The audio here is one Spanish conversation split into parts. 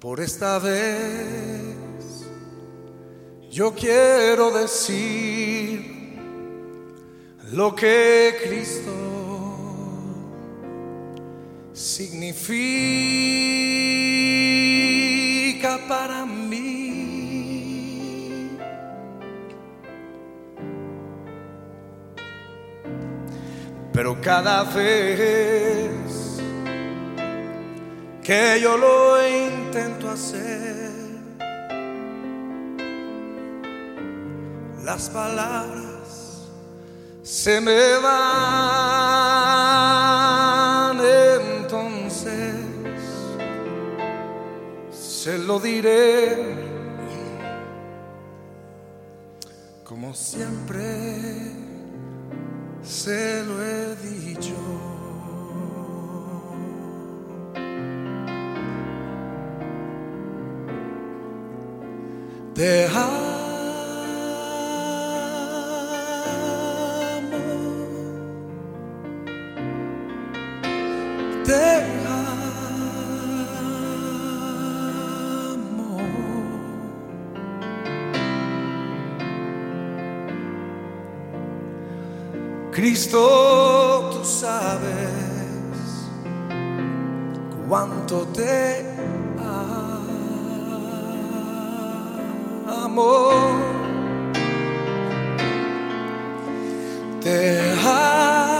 Por esta vez yo quiero decir lo que Cristo significa para mí. Pero cada vez que yo lo intento hacer, las palabras se me van, entonces se lo diré como siempre se lo he dicho. Deja te amo. Cristo, tú sabes cuánto te amo. Te amo.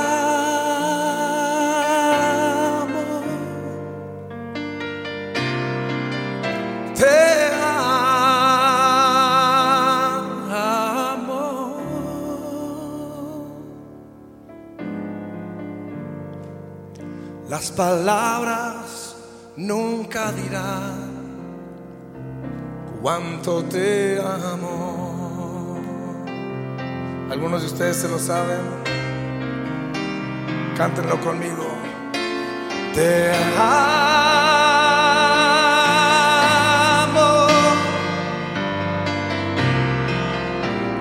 Te amo. Las palabras nunca dirán cuánto te amo. Algunos de ustedes se lo saben. Cántenlo conmigo. Te amo.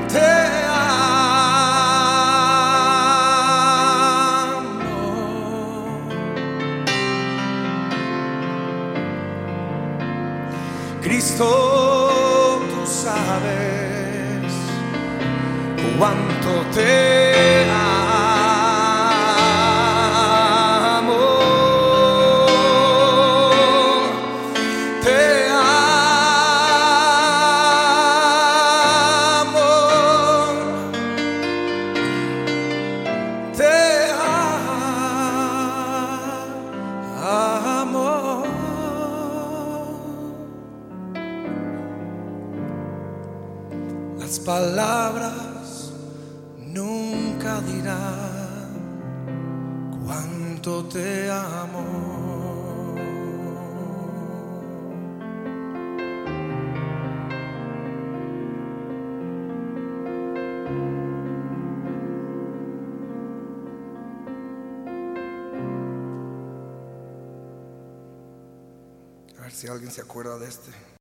Te amo. Cristo, sabes cuánto te amo. Palabras nunca dirán cuánto te amo. A ver si alguien se acuerda de este.